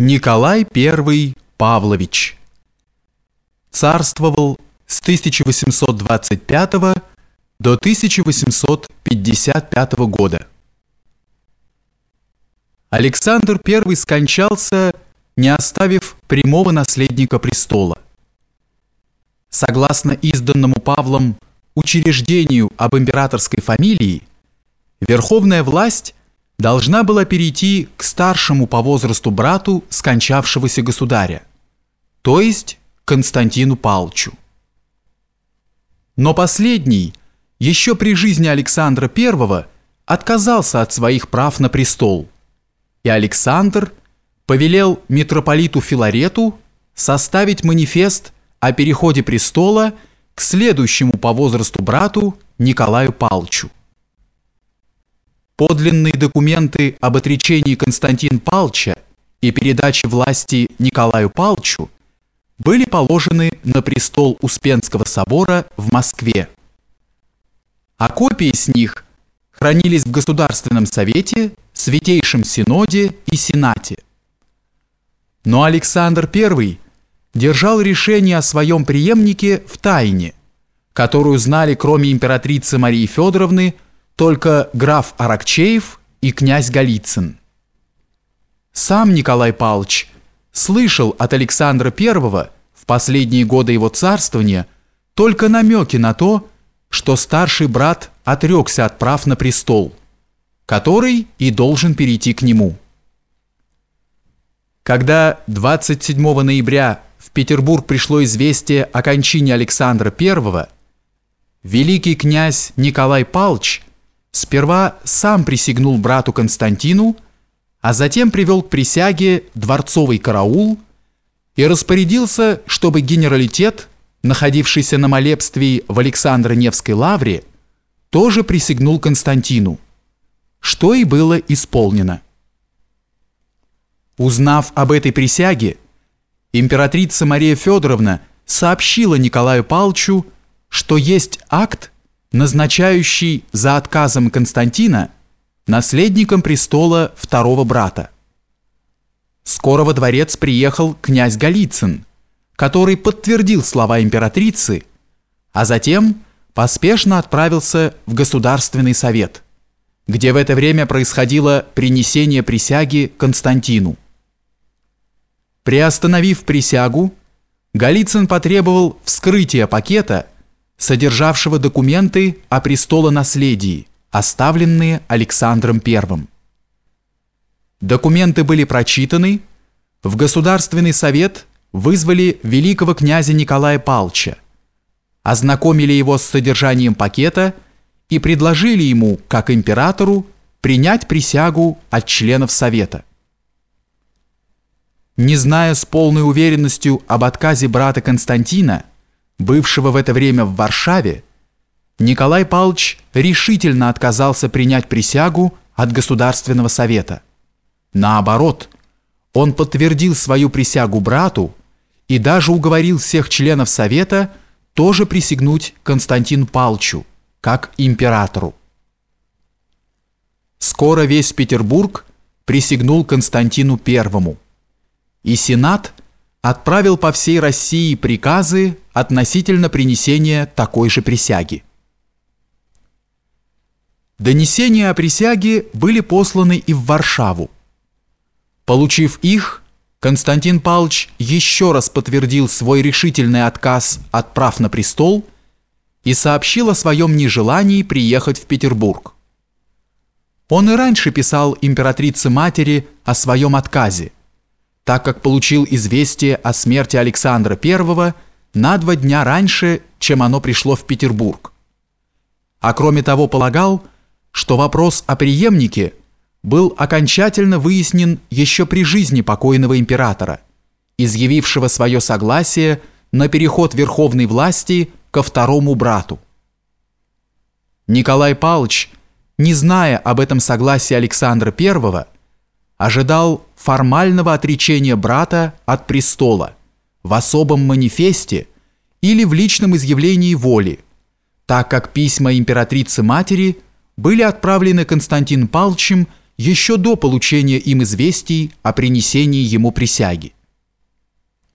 Николай I Павлович царствовал с 1825 до 1855 года. Александр I скончался, не оставив прямого наследника престола. Согласно изданному Павлом учреждению об императорской фамилии, верховная власть должна была перейти к старшему по возрасту брату скончавшегося государя, то есть Константину Палчу. Но последний, еще при жизни Александра I, отказался от своих прав на престол, и Александр повелел митрополиту Филарету составить манифест о переходе престола к следующему по возрасту брату Николаю Палчу. Подлинные документы об отречении Константин Палча и передаче власти Николаю Палчу были положены на престол Успенского собора в Москве. А копии с них хранились в Государственном совете, Святейшем Синоде и Сенате. Но Александр I держал решение о своем преемнике в тайне, которую знали кроме императрицы Марии Федоровны – только граф Аракчеев и князь Голицын. Сам Николай Павлович слышал от Александра I в последние годы его царствования только намеки на то, что старший брат отрекся от прав на престол, который и должен перейти к нему. Когда 27 ноября в Петербург пришло известие о кончине Александра I, великий князь Николай Павлович сперва сам присягнул брату Константину, а затем привел к присяге дворцовый караул и распорядился, чтобы генералитет, находившийся на молебстве в Александро-Невской лавре, тоже присягнул Константину, что и было исполнено. Узнав об этой присяге, императрица Мария Федоровна сообщила Николаю Палчу, что есть акт, назначающий за отказом Константина наследником престола второго брата. Скоро во дворец приехал князь Голицын, который подтвердил слова императрицы, а затем поспешно отправился в Государственный совет, где в это время происходило принесение присяги Константину. Приостановив присягу, Голицын потребовал вскрытия пакета – содержавшего документы о престолонаследии, оставленные Александром I. Документы были прочитаны, в Государственный совет вызвали великого князя Николая Палча, ознакомили его с содержанием пакета и предложили ему, как императору, принять присягу от членов Совета. Не зная с полной уверенностью об отказе брата Константина, бывшего в это время в Варшаве, Николай Павлович решительно отказался принять присягу от Государственного совета. Наоборот, он подтвердил свою присягу брату и даже уговорил всех членов совета тоже присягнуть Константин Палчу, как императору. Скоро весь Петербург присягнул Константину Первому, и Сенат – отправил по всей России приказы относительно принесения такой же присяги. Донесения о присяге были посланы и в Варшаву. Получив их, Константин Павлович еще раз подтвердил свой решительный отказ от прав на престол и сообщил о своем нежелании приехать в Петербург. Он и раньше писал императрице-матери о своем отказе, так как получил известие о смерти Александра I на два дня раньше, чем оно пришло в Петербург. А кроме того полагал, что вопрос о преемнике был окончательно выяснен еще при жизни покойного императора, изъявившего свое согласие на переход верховной власти ко второму брату. Николай Павлович, не зная об этом согласии Александра I, ожидал формального отречения брата от престола в особом манифесте или в личном изъявлении воли, так как письма императрицы-матери были отправлены Константин Павловичем еще до получения им известий о принесении ему присяги.